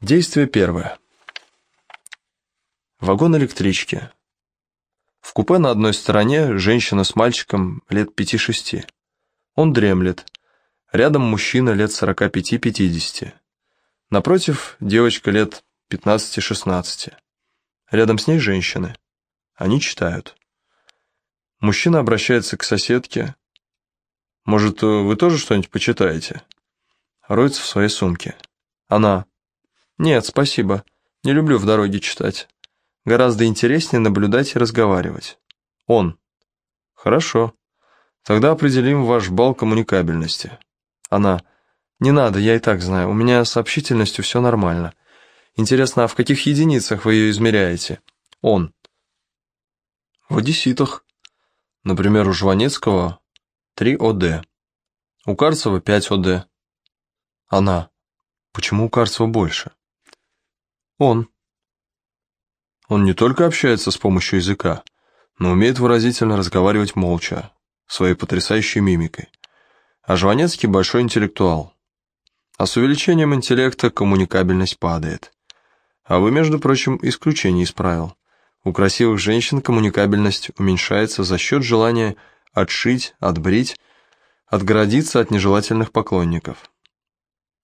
Действие первое. Вагон электрички. В купе на одной стороне женщина с мальчиком лет пяти-шести. Он дремлет. Рядом мужчина лет сорока пяти-пятидесяти. Напротив девочка лет пятнадцати-шестнадцати. Рядом с ней женщины. Они читают. Мужчина обращается к соседке. «Может, вы тоже что-нибудь почитаете?» Роется в своей сумке. Она. «Нет, спасибо. Не люблю в дороге читать. Гораздо интереснее наблюдать и разговаривать». Он. «Хорошо. Тогда определим ваш балл коммуникабельности». Она. «Не надо, я и так знаю. У меня с общительностью все нормально. Интересно, а в каких единицах вы ее измеряете?» Он. «В одесситах. Например, у Жванецкого 3 ОД. У Карцева 5 ОД. Она. Почему у Карцева больше? Он. Он не только общается с помощью языка, но умеет выразительно разговаривать молча, своей потрясающей мимикой. А Жванецкий большой интеллектуал. А с увеличением интеллекта коммуникабельность падает. А вы, между прочим, исключение из правил. У красивых женщин коммуникабельность уменьшается за счет желания отшить, отбрить, отгородиться от нежелательных поклонников.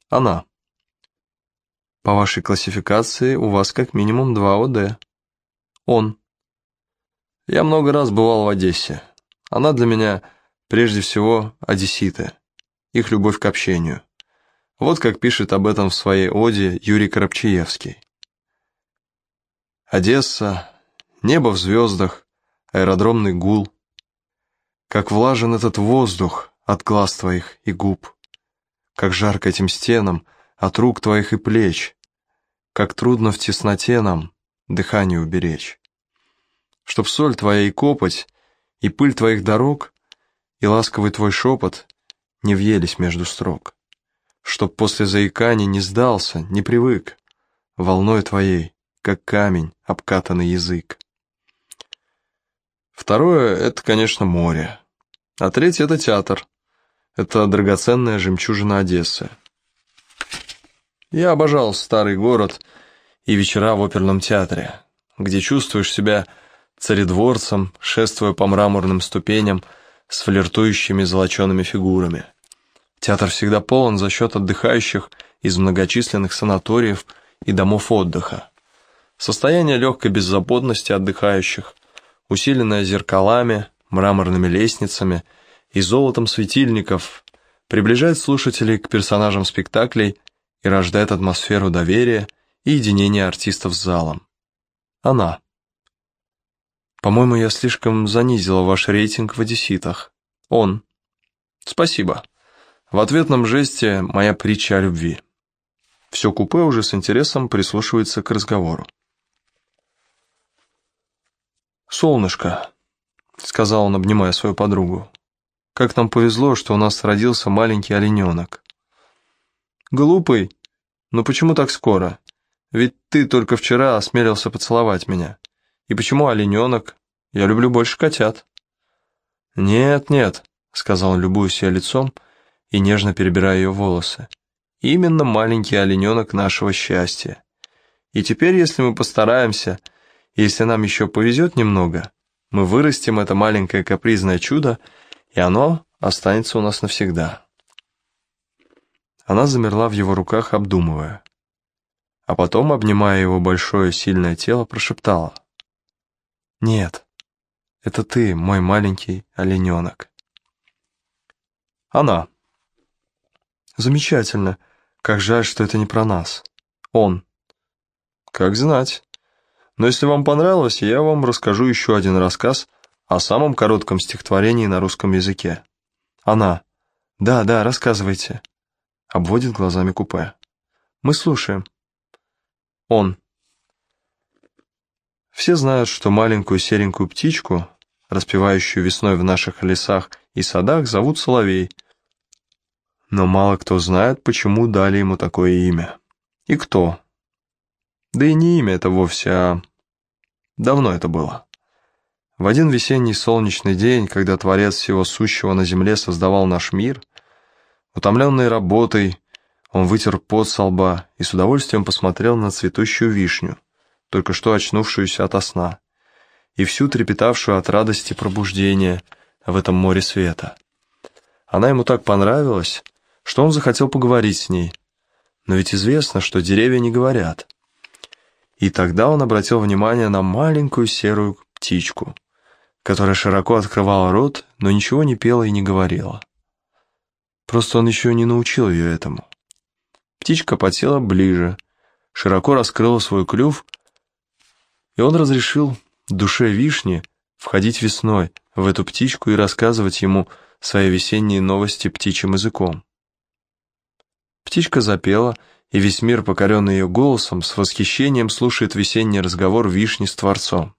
Она. По вашей классификации у вас как минимум два ОД. Он. Я много раз бывал в Одессе. Она для меня прежде всего одесситы, их любовь к общению. Вот как пишет об этом в своей оде Юрий Коробчаевский. Одесса, Небо в звездах, аэродромный гул. Как влажен этот воздух от глаз твоих и губ. Как жарко этим стенам от рук твоих и плеч. Как трудно в тесноте нам дыхание уберечь. Чтоб соль твоя и копоть, и пыль твоих дорог, и ласковый твой шепот не въелись между строк. Чтоб после заикания не сдался, не привык, волной твоей, как камень, обкатанный язык. Второе — это, конечно, море. А третье — это театр. Это драгоценная жемчужина Одессы. Я обожал старый город и вечера в оперном театре, где чувствуешь себя царедворцем, шествуя по мраморным ступеням с флиртующими золочеными фигурами. Театр всегда полон за счет отдыхающих из многочисленных санаториев и домов отдыха. Состояние легкой беззаботности отдыхающих – усиленная зеркалами, мраморными лестницами и золотом светильников, приближает слушателей к персонажам спектаклей и рождает атмосферу доверия и единения артистов с залом. Она. По-моему, я слишком занизила ваш рейтинг в одесситах. Он. Спасибо. В ответном жесте моя притча о любви. Все купе уже с интересом прислушивается к разговору. «Солнышко», — сказал он, обнимая свою подругу, — «как нам повезло, что у нас родился маленький олененок». «Глупый? Но почему так скоро? Ведь ты только вчера осмелился поцеловать меня. И почему олененок? Я люблю больше котят». «Нет, нет», — сказал он, любуя себя лицом и нежно перебирая ее волосы. «Именно маленький олененок нашего счастья. И теперь, если мы постараемся...» Если нам еще повезет немного, мы вырастим это маленькое капризное чудо, и оно останется у нас навсегда. Она замерла в его руках, обдумывая. А потом, обнимая его большое сильное тело, прошептала. «Нет, это ты, мой маленький олененок». Она. «Замечательно. Как жаль, что это не про нас. Он. Как знать». Но если вам понравилось, я вам расскажу еще один рассказ о самом коротком стихотворении на русском языке. Она. Да, да, рассказывайте. Обводит глазами купе. Мы слушаем. Он. Все знают, что маленькую серенькую птичку, распевающую весной в наших лесах и садах, зовут Соловей. Но мало кто знает, почему дали ему такое имя. И кто. Да и не имя это вовсе, а... Давно это было. В один весенний солнечный день, когда Творец всего сущего на земле создавал наш мир, утомленный работой, Он вытер пот со лба и с удовольствием посмотрел на цветущую вишню, только что очнувшуюся ото сна, и всю трепетавшую от радости пробуждения в этом море света. Она ему так понравилась, что он захотел поговорить с ней. Но ведь известно, что деревья не говорят. И тогда он обратил внимание на маленькую серую птичку, которая широко открывала рот, но ничего не пела и не говорила. Просто он еще не научил ее этому. Птичка подсела ближе, широко раскрыла свой клюв, и он разрешил душе вишни входить весной в эту птичку и рассказывать ему свои весенние новости птичьим языком. Птичка запела, и весь мир, покоренный ее голосом, с восхищением слушает весенний разговор вишни с Творцом.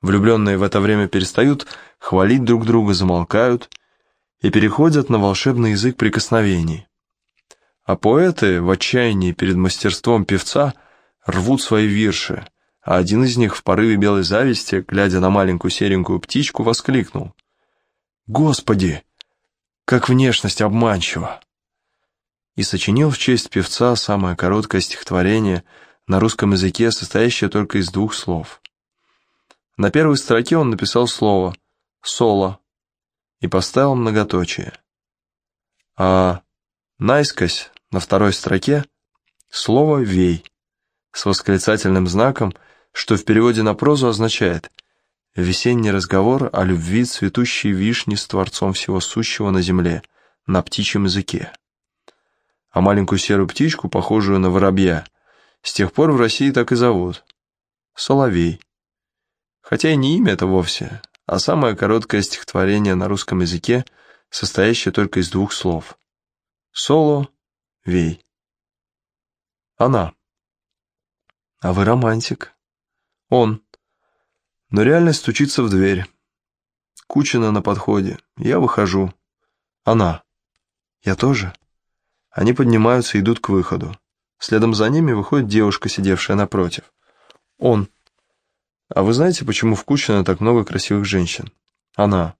Влюбленные в это время перестают хвалить друг друга, замолкают и переходят на волшебный язык прикосновений. А поэты в отчаянии перед мастерством певца рвут свои вирши, а один из них в порыве белой зависти, глядя на маленькую серенькую птичку, воскликнул. «Господи, как внешность обманчива!» И сочинил в честь певца самое короткое стихотворение на русском языке, состоящее только из двух слов. На первой строке он написал слово «соло» и поставил многоточие. А наискось на второй строке слово «вей» с восклицательным знаком, что в переводе на прозу означает «весенний разговор о любви цветущей вишни с Творцом Всего Сущего на земле, на птичьем языке». А маленькую серую птичку, похожую на воробья, с тех пор в России так и зовут — Соловей. Хотя и не имя это вовсе, а самое короткое стихотворение на русском языке, состоящее только из двух слов. Соло Вей. Она. А вы романтик. Он. Но реальность стучится в дверь. Кучина на подходе. Я выхожу. Она. Я тоже. Они поднимаются и идут к выходу. Следом за ними выходит девушка, сидевшая напротив. Он. А вы знаете, почему в Кучино так много красивых женщин? Она.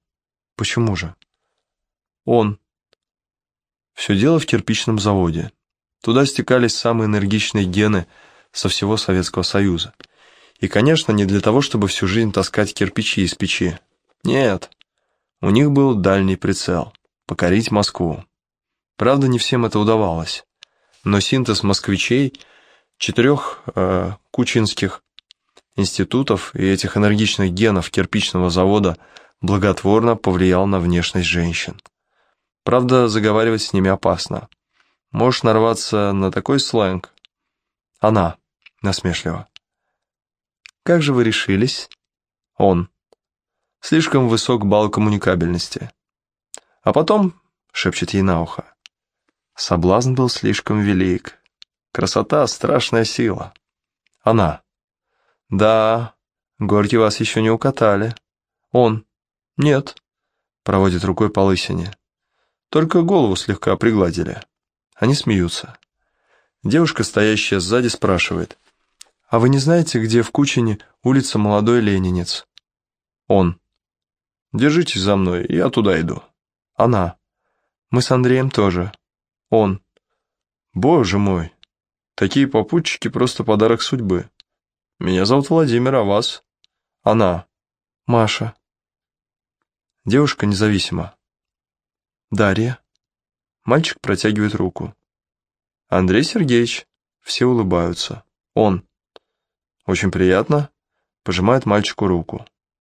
Почему же? Он. Все дело в кирпичном заводе. Туда стекались самые энергичные гены со всего Советского Союза. И, конечно, не для того, чтобы всю жизнь таскать кирпичи из печи. Нет, у них был дальний прицел – покорить Москву. Правда, не всем это удавалось. Но синтез москвичей, четырех э, кучинских институтов и этих энергичных генов кирпичного завода благотворно повлиял на внешность женщин. Правда, заговаривать с ними опасно. Можешь нарваться на такой сленг. Она, насмешливо. Как же вы решились? Он. Слишком высок балл коммуникабельности. А потом, шепчет ей на ухо, соблазн был слишком велик. Красота — страшная сила. Она. Да, горки вас еще не укатали. Он. Нет. Проводит рукой по лысине. Только голову слегка пригладили. Они смеются. Девушка, стоящая сзади, спрашивает. «А вы не знаете, где в Кучине улица Молодой Ленинец?» Он. «Держитесь за мной, я туда иду». Она. «Мы с Андреем тоже». Он. «Боже мой, такие попутчики просто подарок судьбы. Меня зовут Владимир, а вас?» Она. «Маша». Девушка независима. Дарья. Мальчик протягивает руку. Андрей Сергеевич. Все улыбаются. Он. Очень приятно. Пожимает мальчику руку.